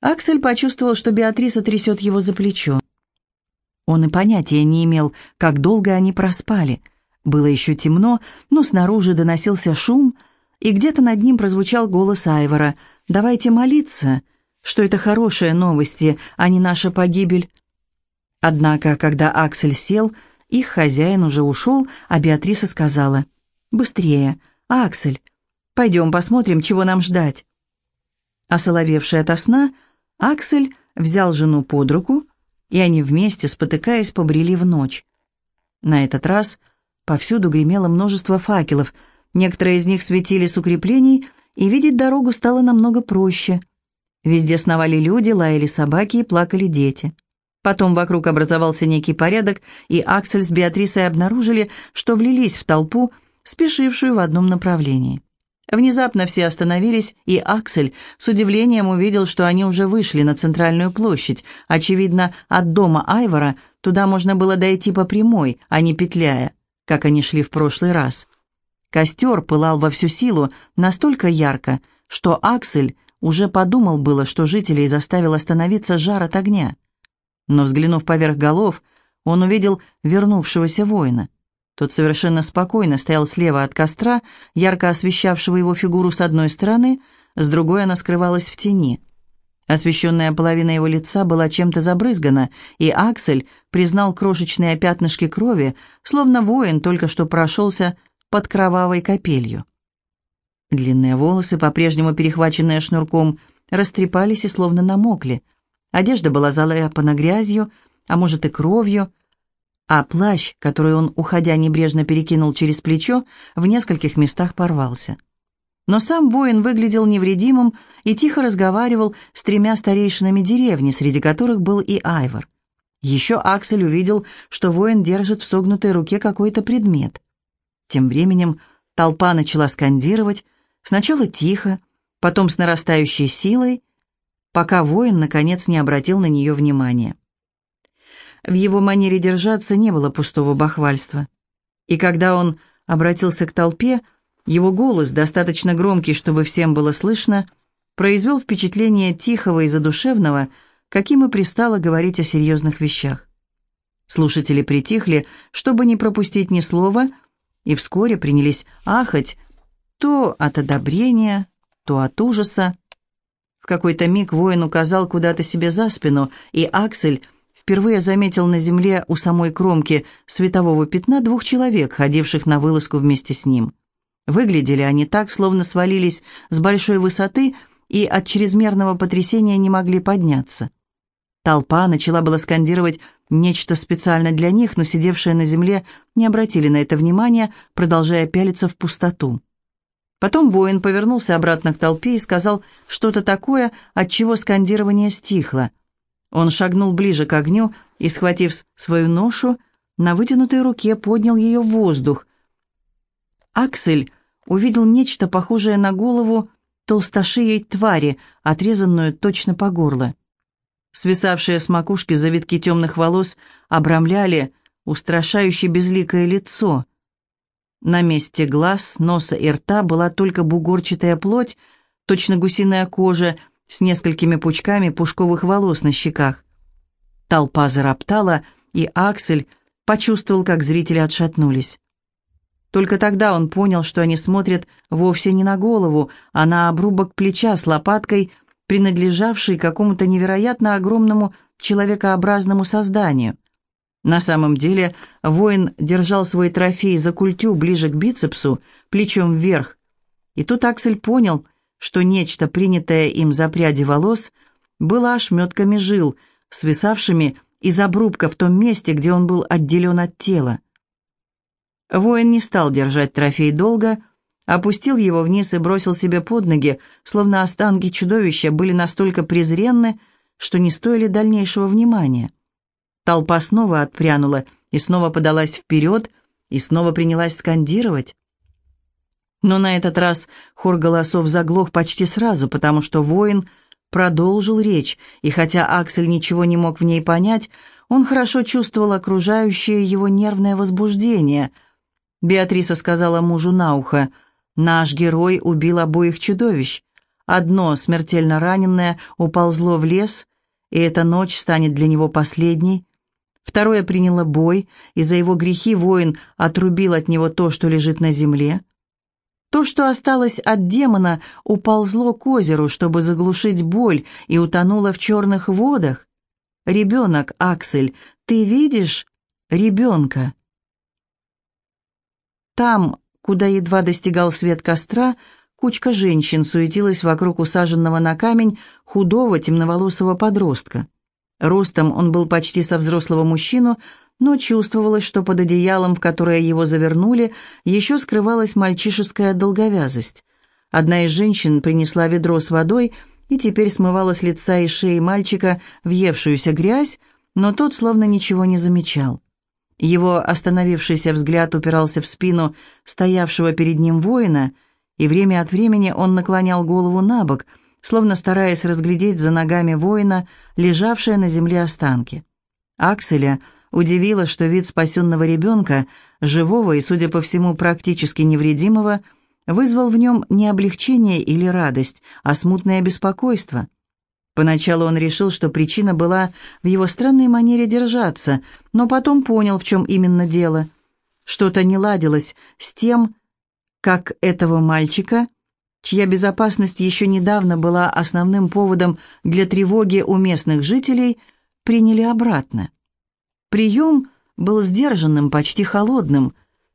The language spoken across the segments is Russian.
Аксель почувствовал, что Беатриса трясет его за плечо. Он и понятия не имел, как долго они проспали. Было еще темно, но снаружи доносился шум, и где-то над ним прозвучал голос Айвора. «Давайте молиться, что это хорошие новости, а не наша погибель». Однако, когда Аксель сел, их хозяин уже ушел, а Беатриса сказала, «Быстрее, Аксель, пойдем посмотрим, чего нам ждать». Осоловевший ото сна, Аксель взял жену под руку, и они вместе, спотыкаясь, побрели в ночь. На этот раз повсюду гремело множество факелов, некоторые из них светили с укреплений, и видеть дорогу стало намного проще. Везде сновали люди, лаяли собаки и плакали дети. Потом вокруг образовался некий порядок, и Аксель с Беатрисой обнаружили, что влились в толпу, спешившую в одном направлении. Внезапно все остановились, и Аксель с удивлением увидел, что они уже вышли на центральную площадь. Очевидно, от дома Айвора туда можно было дойти по прямой, а не петляя, как они шли в прошлый раз. Костер пылал во всю силу настолько ярко, что Аксель уже подумал было, что жителей заставил остановиться жар от огня. Но, взглянув поверх голов, он увидел вернувшегося воина. Тот совершенно спокойно стоял слева от костра, ярко освещавшего его фигуру с одной стороны, с другой она скрывалась в тени. Освещенная половина его лица была чем-то забрызгана, и Аксель признал крошечные пятнышки крови, словно воин только что прошелся под кровавой капелью. Длинные волосы, по-прежнему перехваченные шнурком, растрепались и словно намокли. Одежда была заляпана грязью, а может и кровью, а плащ, который он, уходя небрежно перекинул через плечо, в нескольких местах порвался. Но сам воин выглядел невредимым и тихо разговаривал с тремя старейшинами деревни, среди которых был и Айвор. Еще Аксель увидел, что воин держит в согнутой руке какой-то предмет. Тем временем толпа начала скандировать, сначала тихо, потом с нарастающей силой, пока воин, наконец, не обратил на нее внимания. В его манере держаться не было пустого бахвальства. И когда он обратился к толпе, его голос, достаточно громкий, чтобы всем было слышно, произвел впечатление тихого и задушевного, каким и пристало говорить о серьезных вещах. Слушатели притихли, чтобы не пропустить ни слова, и вскоре принялись ахать то от одобрения, то от ужаса. В какой-то миг воин указал куда-то себе за спину, и Аксель впервые заметил на земле у самой кромки светового пятна двух человек, ходивших на вылазку вместе с ним. Выглядели они так, словно свалились с большой высоты и от чрезмерного потрясения не могли подняться. Толпа начала было скандировать нечто специально для них, но сидевшие на земле не обратили на это внимания, продолжая пялиться в пустоту. Потом воин повернулся обратно к толпе и сказал что-то такое, от чего скандирование стихло. Он шагнул ближе к огню и, схватив свою ношу, на вытянутой руке поднял ее в воздух. Аксель увидел нечто похожее на голову толстошией твари, отрезанную точно по горло. Свисавшие с макушки завитки темных волос обрамляли устрашающе безликое лицо. На месте глаз, носа и рта была только бугорчатая плоть, точно гусиная кожа с несколькими пучками пушковых волос на щеках. Толпа зароптала, и Аксель почувствовал, как зрители отшатнулись. Только тогда он понял, что они смотрят вовсе не на голову, а на обрубок плеча с лопаткой, принадлежавший какому-то невероятно огромному человекообразному созданию. На самом деле воин держал свой трофей за культю ближе к бицепсу, плечом вверх. И тут Аксель понял — что нечто, принятое им за пряди волос, было ошметками жил, свисавшими из обрубка в том месте, где он был отделен от тела. Воин не стал держать трофей долго, опустил его вниз и бросил себе под ноги, словно останки чудовища были настолько презренны, что не стоили дальнейшего внимания. Толпа снова отпрянула и снова подалась вперед, и снова принялась скандировать. Но на этот раз хор голосов заглох почти сразу, потому что воин продолжил речь, и хотя Аксель ничего не мог в ней понять, он хорошо чувствовал окружающее его нервное возбуждение. Беатриса сказала мужу на ухо, «Наш герой убил обоих чудовищ, Одно, смертельно раненое, уползло в лес, и эта ночь станет для него последней. Второе приняло бой, и за его грехи воин отрубил от него то, что лежит на земле. То, что осталось от демона, уползло к озеру, чтобы заглушить боль, и утонуло в черных водах. «Ребенок, Аксель, ты видишь ребенка?» Там, куда едва достигал свет костра, кучка женщин суетилась вокруг усаженного на камень худого темноволосого подростка. Ростом он был почти со взрослого мужчину, но чувствовалось, что под одеялом, в которое его завернули, еще скрывалась мальчишеская долговязость. Одна из женщин принесла ведро с водой и теперь смывала с лица и шеи мальчика въевшуюся грязь, но тот словно ничего не замечал. Его остановившийся взгляд упирался в спину стоявшего перед ним воина, и время от времени он наклонял голову на бок, словно стараясь разглядеть за ногами воина лежавшие на земле останки. Акселя удивило, что вид спасенного ребенка, живого и, судя по всему, практически невредимого, вызвал в нем не облегчение или радость, а смутное беспокойство. Поначалу он решил, что причина была в его странной манере держаться, но потом понял, в чем именно дело. Что-то не ладилось с тем, как этого мальчика, чья безопасность еще недавно была основным поводом для тревоги у местных жителей, приняли обратно. Прием был сдержанным, почти холодным.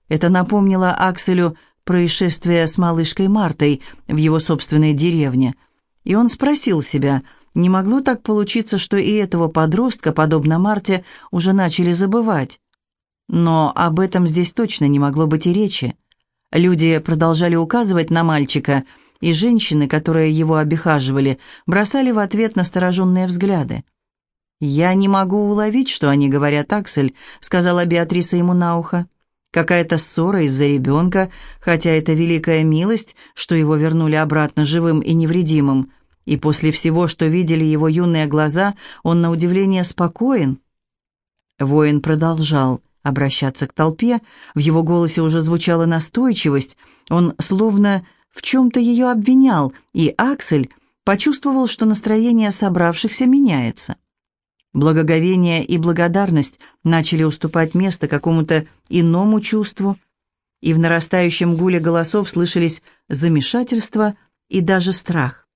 Это напомнило Акселю происшествие с малышкой Мартой в его собственной деревне. И он спросил себя, не могло так получиться, что и этого подростка, подобно Марте, уже начали забывать. Но об этом здесь точно не могло быть и речи. Люди продолжали указывать на мальчика, и женщины, которые его обихаживали, бросали в ответ настороженные взгляды. «Я не могу уловить, что они говорят, Аксель», — сказала Беатриса ему на ухо. «Какая-то ссора из-за ребенка, хотя это великая милость, что его вернули обратно живым и невредимым. И после всего, что видели его юные глаза, он на удивление спокоен». Воин продолжал обращаться к толпе, в его голосе уже звучала настойчивость, он словно в чем-то ее обвинял, и Аксель почувствовал, что настроение собравшихся меняется. Благоговение и благодарность начали уступать место какому-то иному чувству, и в нарастающем гуле голосов слышались замешательство и даже страх.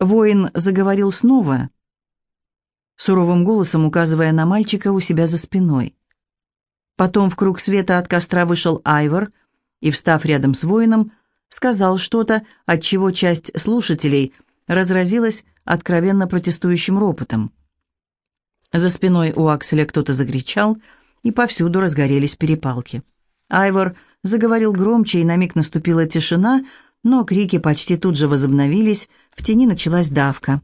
Воин заговорил снова, суровым голосом указывая на мальчика у себя за спиной. Потом в круг света от костра вышел Айвор и, встав рядом с воином, сказал что-то, от чего часть слушателей разразилась откровенно протестующим ропотом. За спиной у Акселя кто-то закричал, и повсюду разгорелись перепалки. Айвор заговорил громче, и на миг наступила тишина, но крики почти тут же возобновились, в тени началась давка.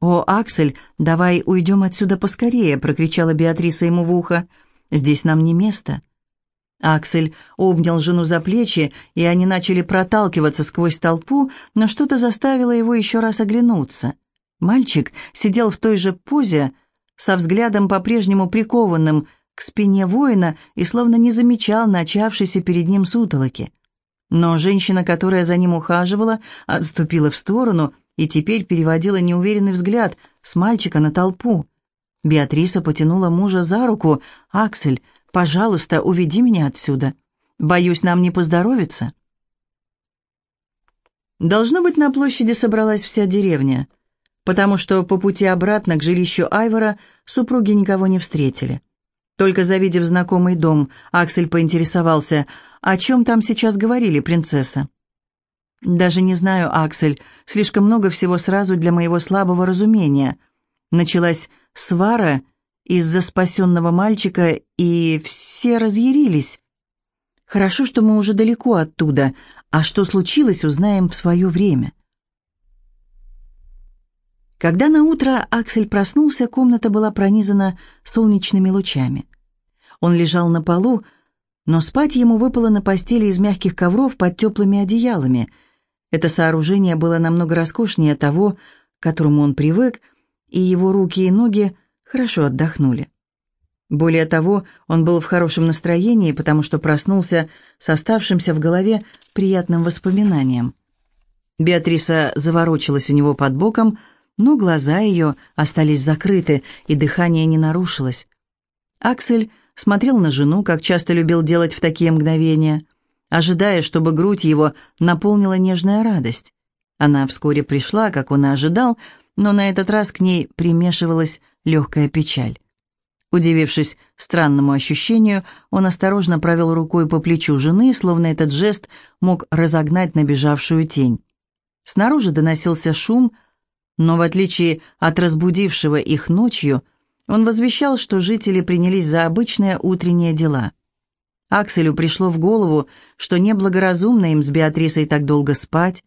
«О, Аксель, давай уйдем отсюда поскорее!» — прокричала Беатриса ему в ухо. «Здесь нам не место». Аксель обнял жену за плечи, и они начали проталкиваться сквозь толпу, но что-то заставило его еще раз оглянуться. Мальчик сидел в той же позе, со взглядом по-прежнему прикованным к спине воина и словно не замечал начавшейся перед ним сутолоки. Но женщина, которая за ним ухаживала, отступила в сторону и теперь переводила неуверенный взгляд с мальчика на толпу. Беатриса потянула мужа за руку. «Аксель, пожалуйста, уведи меня отсюда. Боюсь, нам не поздоровится». Должно быть, на площади собралась вся деревня потому что по пути обратно к жилищу Айвора супруги никого не встретили. Только завидев знакомый дом, Аксель поинтересовался, о чем там сейчас говорили принцесса. «Даже не знаю, Аксель, слишком много всего сразу для моего слабого разумения. Началась свара из-за спасенного мальчика, и все разъярились. Хорошо, что мы уже далеко оттуда, а что случилось, узнаем в свое время». Когда на утро Аксель проснулся, комната была пронизана солнечными лучами. Он лежал на полу, но спать ему выпало на постели из мягких ковров под теплыми одеялами. Это сооружение было намного роскошнее того, к которому он привык, и его руки и ноги хорошо отдохнули. Более того, он был в хорошем настроении, потому что проснулся с оставшимся в голове приятным воспоминанием. Беатриса заворочилась у него под боком, но глаза ее остались закрыты, и дыхание не нарушилось. Аксель смотрел на жену, как часто любил делать в такие мгновения, ожидая, чтобы грудь его наполнила нежная радость. Она вскоре пришла, как он и ожидал, но на этот раз к ней примешивалась легкая печаль. Удивившись странному ощущению, он осторожно провел рукой по плечу жены, словно этот жест мог разогнать набежавшую тень. Снаружи доносился шум, но в отличие от разбудившего их ночью, он возвещал, что жители принялись за обычные утренние дела. Акселю пришло в голову, что неблагоразумно им с Беатрисой так долго спать,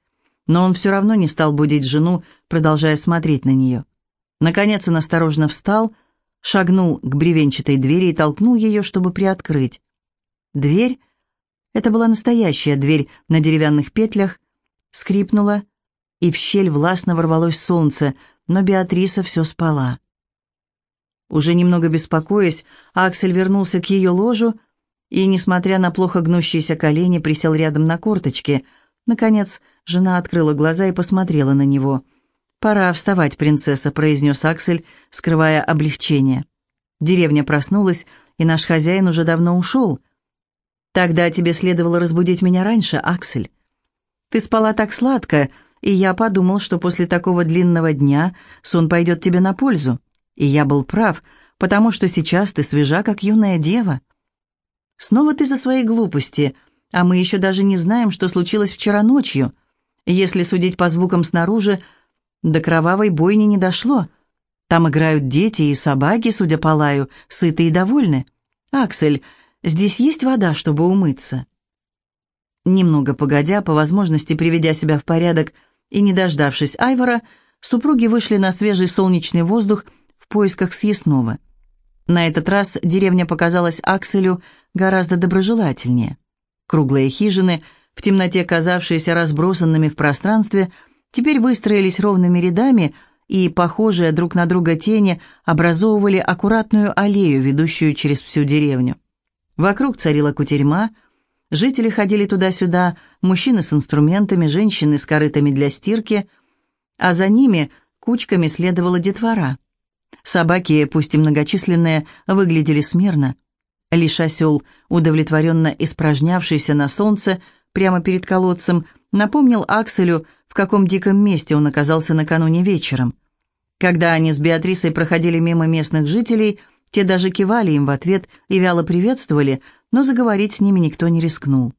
но он все равно не стал будить жену, продолжая смотреть на нее. Наконец он осторожно встал, шагнул к бревенчатой двери и толкнул ее, чтобы приоткрыть. Дверь, это была настоящая дверь на деревянных петлях, скрипнула, и в щель властно ворвалось солнце, но Беатриса все спала. Уже немного беспокоясь, Аксель вернулся к ее ложу и, несмотря на плохо гнущиеся колени, присел рядом на корточке — Наконец, жена открыла глаза и посмотрела на него. «Пора вставать, принцесса», — произнес Аксель, скрывая облегчение. Деревня проснулась, и наш хозяин уже давно ушел. «Тогда тебе следовало разбудить меня раньше, Аксель. Ты спала так сладко, и я подумал, что после такого длинного дня сон пойдет тебе на пользу. И я был прав, потому что сейчас ты свежа, как юная дева». «Снова ты за свои глупости», — а мы еще даже не знаем, что случилось вчера ночью. Если судить по звукам снаружи, до кровавой бойни не дошло. Там играют дети и собаки, судя по лаю, сыты и довольны. «Аксель, здесь есть вода, чтобы умыться?» Немного погодя, по возможности приведя себя в порядок и не дождавшись Айвора, супруги вышли на свежий солнечный воздух в поисках съестного. На этот раз деревня показалась Акселю гораздо доброжелательнее. Круглые хижины, в темноте казавшиеся разбросанными в пространстве, теперь выстроились ровными рядами, и, похожие друг на друга тени, образовывали аккуратную аллею, ведущую через всю деревню. Вокруг царила кутерьма, жители ходили туда-сюда, мужчины с инструментами, женщины с корытами для стирки, а за ними кучками следовала детвора. Собаки, пусть и многочисленные, выглядели смирно. Лишь осел, удовлетворенно испражнявшийся на солнце прямо перед колодцем, напомнил Акселю, в каком диком месте он оказался накануне вечером. Когда они с Беатрисой проходили мимо местных жителей, те даже кивали им в ответ и вяло приветствовали, но заговорить с ними никто не рискнул.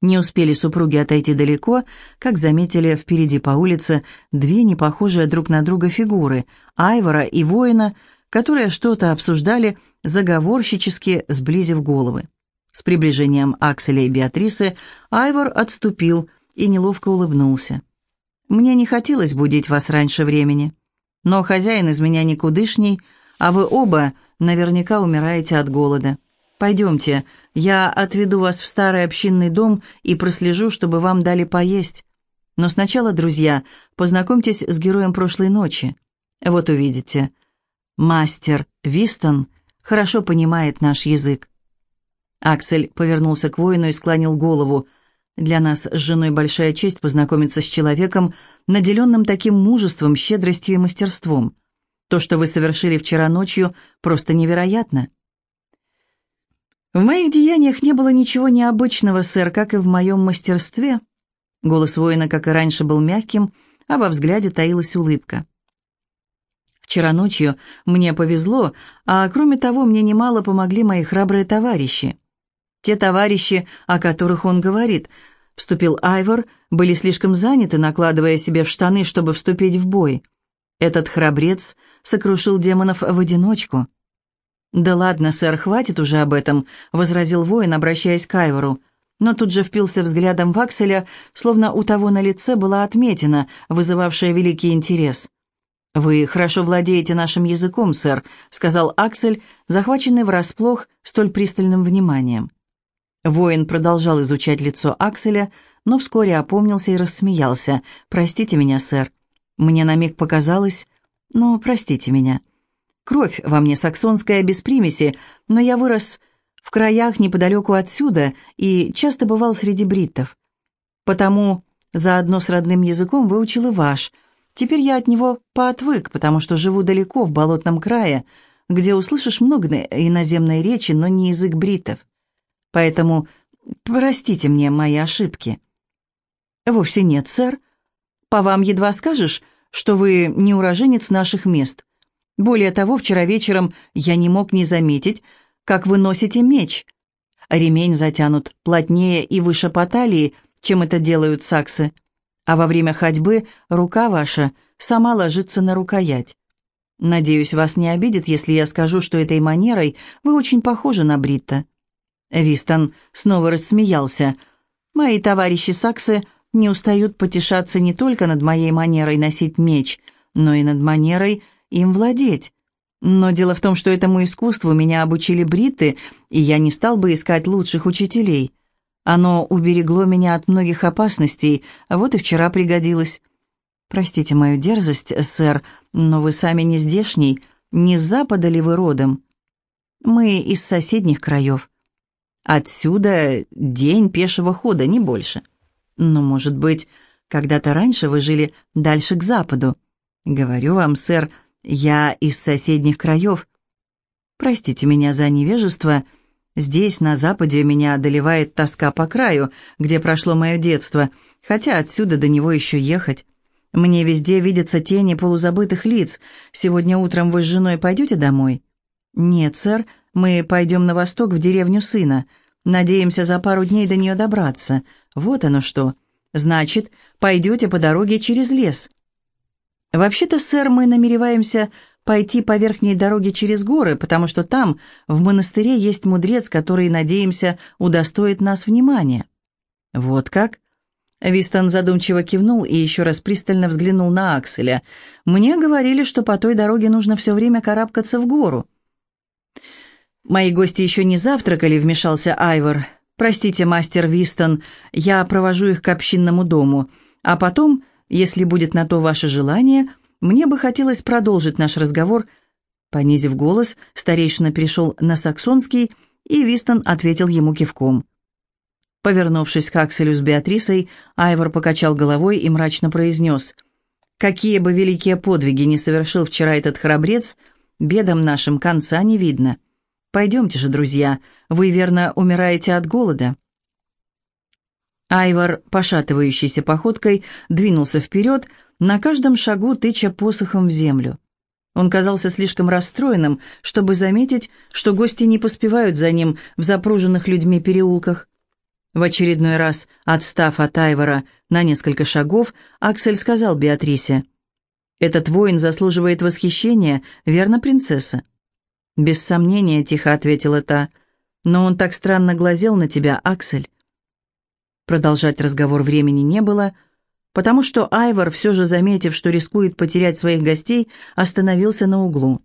Не успели супруги отойти далеко, как заметили впереди по улице две непохожие друг на друга фигуры — Айвора и воина, которые что-то обсуждали заговорщически сблизив головы. С приближением Акселя и Беатрисы Айвор отступил и неловко улыбнулся. «Мне не хотелось будить вас раньше времени, но хозяин из меня никудышний, а вы оба наверняка умираете от голода. Пойдемте, я отведу вас в старый общинный дом и прослежу, чтобы вам дали поесть. Но сначала, друзья, познакомьтесь с героем прошлой ночи. Вот увидите. Мастер Вистон — хорошо понимает наш язык. Аксель повернулся к воину и склонил голову. «Для нас с женой большая честь познакомиться с человеком, наделенным таким мужеством, щедростью и мастерством. То, что вы совершили вчера ночью, просто невероятно». «В моих деяниях не было ничего необычного, сэр, как и в моем мастерстве». Голос воина, как и раньше, был мягким, а во взгляде таилась улыбка. Вчера ночью мне повезло, а кроме того, мне немало помогли мои храбрые товарищи. Те товарищи, о которых он говорит, вступил Айвор, были слишком заняты, накладывая себе в штаны, чтобы вступить в бой. Этот храбрец сокрушил демонов в одиночку. «Да ладно, сэр, хватит уже об этом», — возразил воин, обращаясь к Айвору. Но тут же впился взглядом в Акселя, словно у того на лице была отметина, вызывавшая великий интерес. «Вы хорошо владеете нашим языком, сэр», — сказал Аксель, захваченный врасплох столь пристальным вниманием. Воин продолжал изучать лицо Акселя, но вскоре опомнился и рассмеялся. «Простите меня, сэр. Мне на миг показалось... Ну, простите меня. Кровь во мне саксонская без примеси, но я вырос в краях неподалеку отсюда и часто бывал среди бриттов. Потому Заодно с родным языком выучил и ваш. Теперь я от него поотвык, потому что живу далеко, в болотном крае, где услышишь много иноземной речи, но не язык бритов. Поэтому простите мне мои ошибки». «Вовсе нет, сэр. По вам едва скажешь, что вы не уроженец наших мест. Более того, вчера вечером я не мог не заметить, как вы носите меч. Ремень затянут плотнее и выше по талии, чем это делают саксы, а во время ходьбы рука ваша сама ложится на рукоять. Надеюсь, вас не обидит, если я скажу, что этой манерой вы очень похожи на Бритта». Вистон снова рассмеялся. «Мои товарищи саксы не устают потешаться не только над моей манерой носить меч, но и над манерой им владеть. Но дело в том, что этому искусству меня обучили бритты, и я не стал бы искать лучших учителей. Оно уберегло меня от многих опасностей, а вот и вчера пригодилось. Простите мою дерзость, сэр, но вы сами не здешний, не с запада ли вы родом? Мы из соседних краев. Отсюда день пешего хода, не больше. Но, может быть, когда-то раньше вы жили дальше к западу. Говорю вам, сэр, я из соседних краев. Простите меня за невежество. Здесь, на западе, меня одолевает тоска по краю, где прошло мое детство, хотя отсюда до него еще ехать. Мне везде видятся тени полузабытых лиц. Сегодня утром вы с женой пойдете домой? Нет, сэр, мы пойдем на восток в деревню сына. Надеемся за пару дней до нее добраться. Вот оно что. Значит, пойдете по дороге через лес. «Вообще-то, сэр, мы намереваемся пойти по верхней дороге через горы, потому что там, в монастыре, есть мудрец, который, надеемся, удостоит нас внимания». «Вот как?» Вистон задумчиво кивнул и еще раз пристально взглянул на Акселя. «Мне говорили, что по той дороге нужно все время карабкаться в гору». «Мои гости еще не завтракали», — вмешался Айвор. «Простите, мастер Вистон, я провожу их к общинному дому, а потом если будет на то ваше желание, мне бы хотелось продолжить наш разговор». Понизив голос, старейшина перешел на саксонский, и Вистон ответил ему кивком. Повернувшись к Акселю с Беатрисой, Айвор покачал головой и мрачно произнес, «Какие бы великие подвиги не совершил вчера этот храбрец, бедам нашим конца не видно. Пойдемте же, друзья, вы, верно, умираете от голода». Айвар, пошатывающейся походкой, двинулся вперед, на каждом шагу тыча посохом в землю. Он казался слишком расстроенным, чтобы заметить, что гости не поспевают за ним в запруженных людьми переулках. В очередной раз, отстав от Айвара на несколько шагов, Аксель сказал Беатрисе, «Этот воин заслуживает восхищения, верно, принцесса?» «Без сомнения», — тихо ответила та, — «но он так странно глазел на тебя, Аксель. Продолжать разговор времени не было, потому что Айвор, все же заметив, что рискует потерять своих гостей, остановился на углу.